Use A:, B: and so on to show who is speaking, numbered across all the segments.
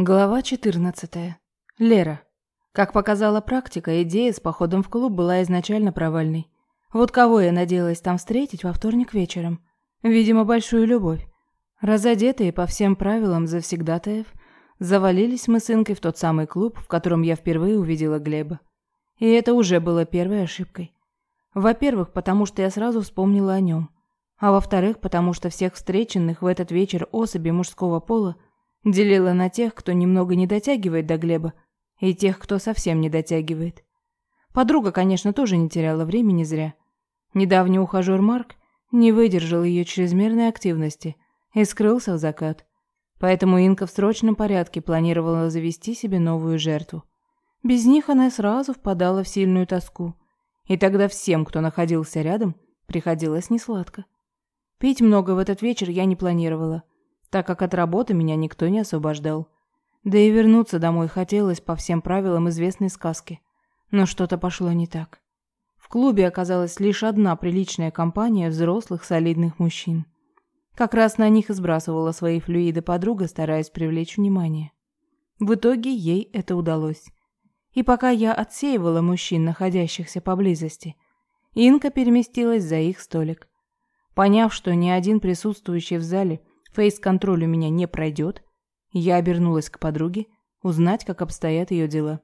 A: Глава 14. Лера. Как показала практика, идея с походом в клуб была изначально провальной. Вот кого я надеялась там встретить во вторник вечером? Видимо, большую любовь. Разодетые по всем правилам завсегдатаев, завалились мы с Инкой в тот самый клуб, в котором я впервые увидела Глеба. И это уже было первой ошибкой. Во-первых, потому что я сразу вспомнила о нем. А во-вторых, потому что всех встреченных в этот вечер особи мужского пола – Делила на тех, кто немного не дотягивает до Глеба, и тех, кто совсем не дотягивает. Подруга, конечно, тоже не теряла времени зря. Недавний ухажер Марк не выдержал ее чрезмерной активности и скрылся в закат. Поэтому Инка в срочном порядке планировала завести себе новую жертву. Без них она сразу впадала в сильную тоску. И тогда всем, кто находился рядом, приходилось несладко. Пить много в этот вечер я не планировала так как от работы меня никто не освобождал. Да и вернуться домой хотелось по всем правилам известной сказки. Но что-то пошло не так. В клубе оказалась лишь одна приличная компания взрослых солидных мужчин. Как раз на них и сбрасывала свои флюиды подруга, стараясь привлечь внимание. В итоге ей это удалось. И пока я отсеивала мужчин, находящихся поблизости, Инка переместилась за их столик. Поняв, что ни один присутствующий в зале Фейс-контроль у меня не пройдет. Я обернулась к подруге, узнать, как обстоят ее дела.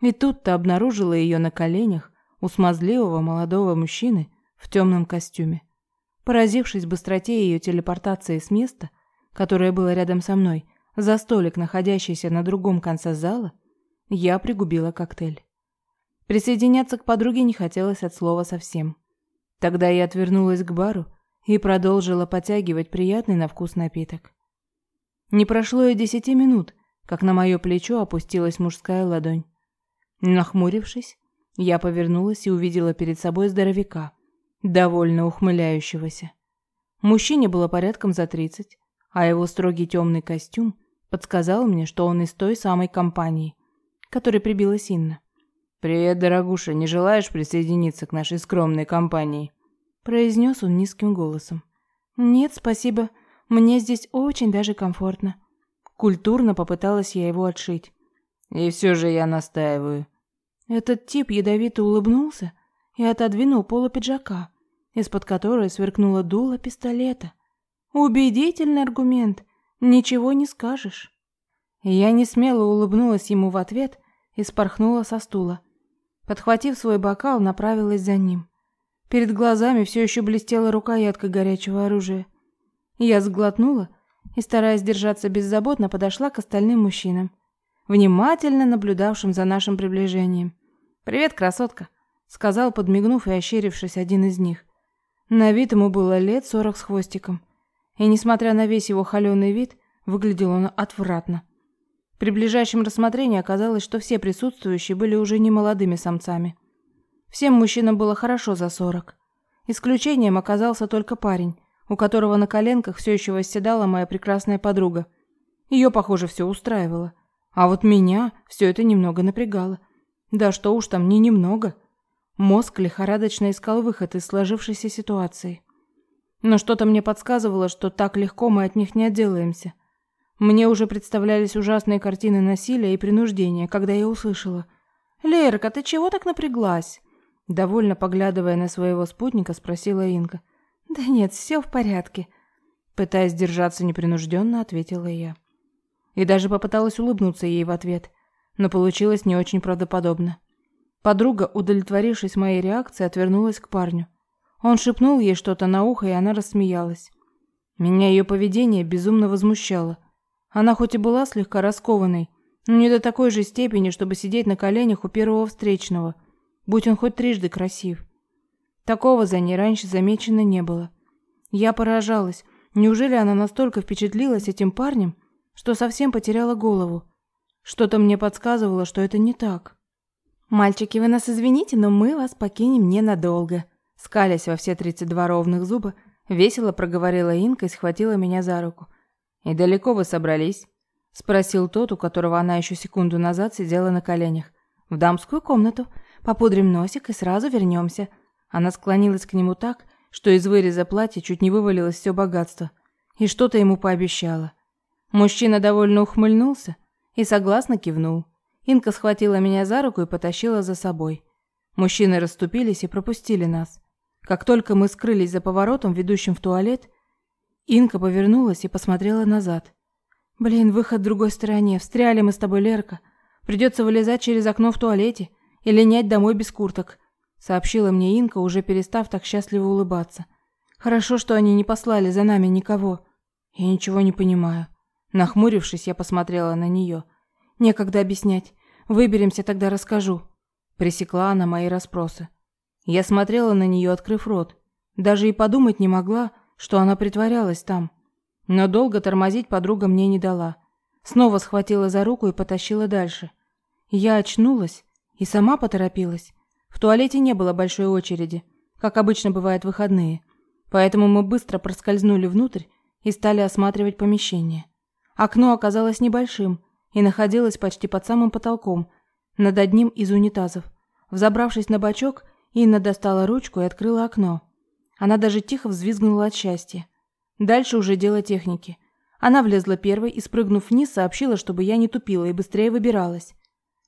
A: И тут-то обнаружила ее на коленях у смазливого молодого мужчины в темном костюме. Поразившись быстроте ее телепортации с места, которое было рядом со мной, за столик, находящийся на другом конце зала, я пригубила коктейль. Присоединяться к подруге не хотелось от слова совсем. Тогда я отвернулась к бару и продолжила потягивать приятный на вкус напиток. Не прошло и десяти минут, как на мое плечо опустилась мужская ладонь. Нахмурившись, я повернулась и увидела перед собой здоровяка, довольно ухмыляющегося. Мужчине было порядком за тридцать, а его строгий темный костюм подсказал мне, что он из той самой компании, которой прибилась Инна. «Привет, дорогуша, не желаешь присоединиться к нашей скромной компании?» Произнес он низким голосом. Нет, спасибо. Мне здесь очень даже комфортно. Культурно попыталась я его отшить. И все же я настаиваю. Этот тип ядовито улыбнулся и отодвинул полу пиджака, из-под которой сверкнуло дуло пистолета. Убедительный аргумент. Ничего не скажешь. Я не смело улыбнулась ему в ответ и спорхнула со стула. Подхватив свой бокал, направилась за ним. Перед глазами все еще блестела рукоятка горячего оружия. Я сглотнула и, стараясь держаться беззаботно, подошла к остальным мужчинам, внимательно наблюдавшим за нашим приближением. «Привет, красотка!» — сказал, подмигнув и ощерившись один из них. На вид ему было лет сорок с хвостиком. И, несмотря на весь его холеный вид, выглядел он отвратно. При ближайшем рассмотрении оказалось, что все присутствующие были уже не молодыми самцами. Всем мужчинам было хорошо за сорок. Исключением оказался только парень, у которого на коленках все еще восседала моя прекрасная подруга. Ее, похоже, все устраивало. А вот меня все это немного напрягало. Да что уж там, не немного. Мозг лихорадочно искал выход из сложившейся ситуации. Но что-то мне подсказывало, что так легко мы от них не отделаемся. Мне уже представлялись ужасные картины насилия и принуждения, когда я услышала. «Лерка, ты чего так напряглась?» Довольно поглядывая на своего спутника, спросила Инга. «Да нет, все в порядке», — пытаясь держаться непринужденно, ответила я. И даже попыталась улыбнуться ей в ответ, но получилось не очень правдоподобно. Подруга, удовлетворившись моей реакцией, отвернулась к парню. Он шепнул ей что-то на ухо, и она рассмеялась. Меня ее поведение безумно возмущало. Она хоть и была слегка раскованной, но не до такой же степени, чтобы сидеть на коленях у первого встречного — будь он хоть трижды красив. Такого за ней раньше замечено не было. Я поражалась. Неужели она настолько впечатлилась этим парнем, что совсем потеряла голову? Что-то мне подсказывало, что это не так. «Мальчики, вы нас извините, но мы вас покинем ненадолго», скалясь во все тридцать два ровных зуба, весело проговорила Инка и схватила меня за руку. «И далеко вы собрались?» спросил тот, у которого она еще секунду назад сидела на коленях. «В дамскую комнату. Попудрим носик и сразу вернемся. Она склонилась к нему так, что из выреза платья чуть не вывалилось все богатство. И что-то ему пообещала. Мужчина довольно ухмыльнулся И согласно кивнул. Инка схватила меня за руку и потащила за собой. Мужчины расступились и пропустили нас. Как только мы скрылись за поворотом, ведущим в туалет, Инка повернулась и посмотрела назад. «Блин, выход в другой стороне. Встряли мы с тобой, Лерка. Придется вылезать через окно в туалете и линять домой без курток», сообщила мне Инка, уже перестав так счастливо улыбаться. «Хорошо, что они не послали за нами никого. Я ничего не понимаю». Нахмурившись, я посмотрела на нее. «Некогда объяснять. Выберемся, тогда расскажу». Пресекла она мои расспросы. Я смотрела на нее, открыв рот. Даже и подумать не могла, что она притворялась там. Но долго тормозить подруга мне не дала. Снова схватила за руку и потащила дальше. Я очнулась и сама поторопилась. В туалете не было большой очереди, как обычно бывает в выходные. Поэтому мы быстро проскользнули внутрь и стали осматривать помещение. Окно оказалось небольшим и находилось почти под самым потолком, над одним из унитазов. Взобравшись на бачок, Инна достала ручку и открыла окно. Она даже тихо взвизгнула от счастья. Дальше уже дело техники. Она влезла первой и, спрыгнув вниз, сообщила, чтобы я не тупила и быстрее выбиралась.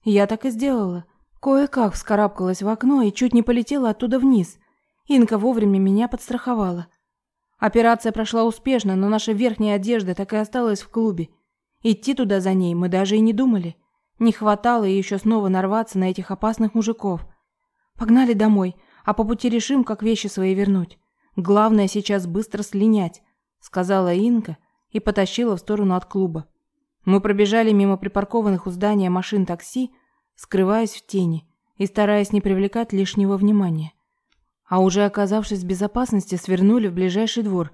A: Я так и сделала. Кое-как вскарабкалась в окно и чуть не полетела оттуда вниз. Инка вовремя меня подстраховала. Операция прошла успешно, но наша верхняя одежда так и осталась в клубе. Идти туда за ней мы даже и не думали. Не хватало еще снова нарваться на этих опасных мужиков. Погнали домой, а по пути решим, как вещи свои вернуть. Главное сейчас быстро слинять сказала Инка и потащила в сторону от клуба. Мы пробежали мимо припаркованных у здания машин такси, скрываясь в тени и стараясь не привлекать лишнего внимания. А уже оказавшись в безопасности, свернули в ближайший двор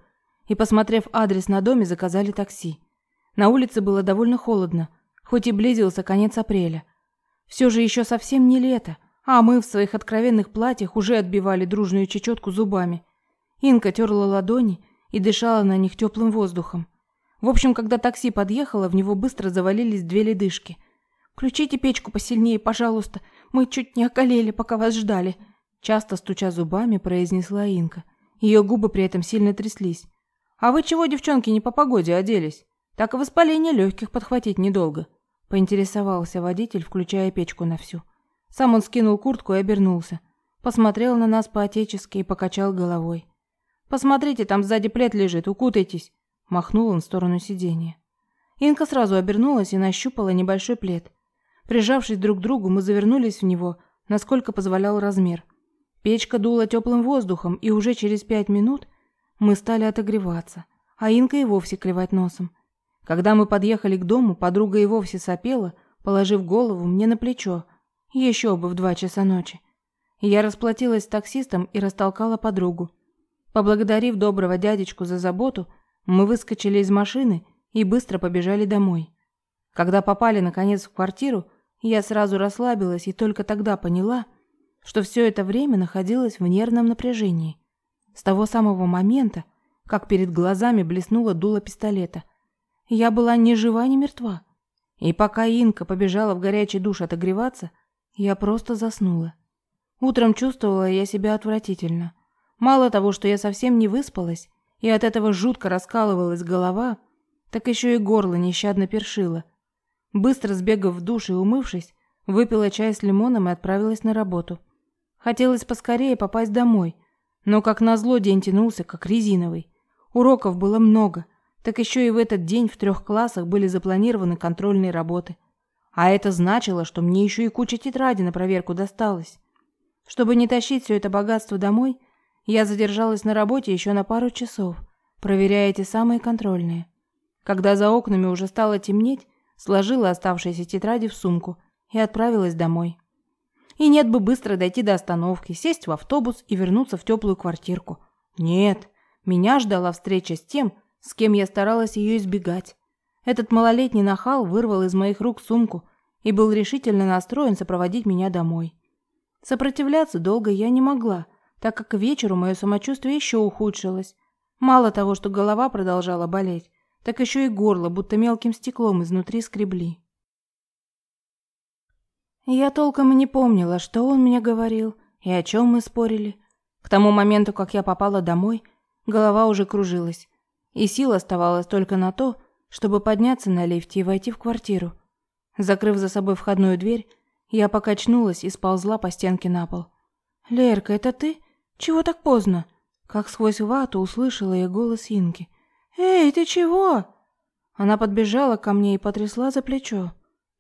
A: и, посмотрев адрес на доме, заказали такси. На улице было довольно холодно, хоть и близился конец апреля. Все же еще совсем не лето, а мы в своих откровенных платьях уже отбивали дружную чечетку зубами. Инка терла ладони и дышала на них теплым воздухом. В общем, когда такси подъехало, в него быстро завалились две ледышки. «Включите печку посильнее, пожалуйста. Мы чуть не околели, пока вас ждали», часто стуча зубами, произнесла Инка. Ее губы при этом сильно тряслись. «А вы чего, девчонки, не по погоде оделись? Так и воспаление легких подхватить недолго», поинтересовался водитель, включая печку на всю. Сам он скинул куртку и обернулся. Посмотрел на нас по-отечески и покачал головой. Посмотрите, там сзади плед лежит, укутайтесь, махнул он в сторону сиденья. Инка сразу обернулась и нащупала небольшой плед. Прижавшись друг к другу, мы завернулись в него, насколько позволял размер. Печка дула теплым воздухом, и уже через пять минут мы стали отогреваться, а Инка и вовсе клевать носом. Когда мы подъехали к дому, подруга и вовсе сопела, положив голову мне на плечо. Еще бы в два часа ночи. Я расплатилась с таксистом и растолкала подругу. Поблагодарив доброго дядечку за заботу, мы выскочили из машины и быстро побежали домой. Когда попали наконец в квартиру, я сразу расслабилась и только тогда поняла, что все это время находилась в нервном напряжении. С того самого момента, как перед глазами блеснуло дуло пистолета. Я была ни жива, ни мертва. И пока Инка побежала в горячий душ отогреваться, я просто заснула. Утром чувствовала я себя отвратительно. Мало того, что я совсем не выспалась, и от этого жутко раскалывалась голова, так еще и горло нещадно першило. Быстро сбегав в душ и умывшись, выпила чай с лимоном и отправилась на работу. Хотелось поскорее попасть домой, но как назло день тянулся, как резиновый. Уроков было много, так еще и в этот день в трех классах были запланированы контрольные работы. А это значило, что мне еще и куча тетради на проверку досталось. Чтобы не тащить все это богатство домой, я задержалась на работе еще на пару часов, проверяя эти самые контрольные. Когда за окнами уже стало темнеть, сложила оставшиеся тетради в сумку и отправилась домой. И нет бы быстро дойти до остановки, сесть в автобус и вернуться в теплую квартирку. Нет, меня ждала встреча с тем, с кем я старалась ее избегать. Этот малолетний нахал вырвал из моих рук сумку и был решительно настроен сопроводить меня домой. Сопротивляться долго я не могла, так как к вечеру мое самочувствие еще ухудшилось. Мало того, что голова продолжала болеть, так еще и горло, будто мелким стеклом изнутри скребли. Я толком и не помнила, что он мне говорил и о чем мы спорили. К тому моменту, как я попала домой, голова уже кружилась, и сил оставалось только на то, чтобы подняться на лифте и войти в квартиру. Закрыв за собой входную дверь, я покачнулась и сползла по стенке на пол. «Лерка, это ты? Чего так поздно?» Как сквозь вату услышала я голос Инки. «Эй, ты чего?» Она подбежала ко мне и потрясла за плечо,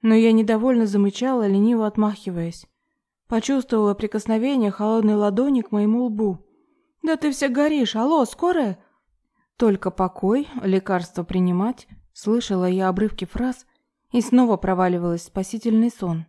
A: но я недовольно замычала, лениво отмахиваясь. Почувствовала прикосновение холодной ладони к моему лбу. «Да ты вся горишь! Алло, скорая?» «Только покой, лекарство принимать», слышала я обрывки фраз и снова проваливалась в спасительный сон.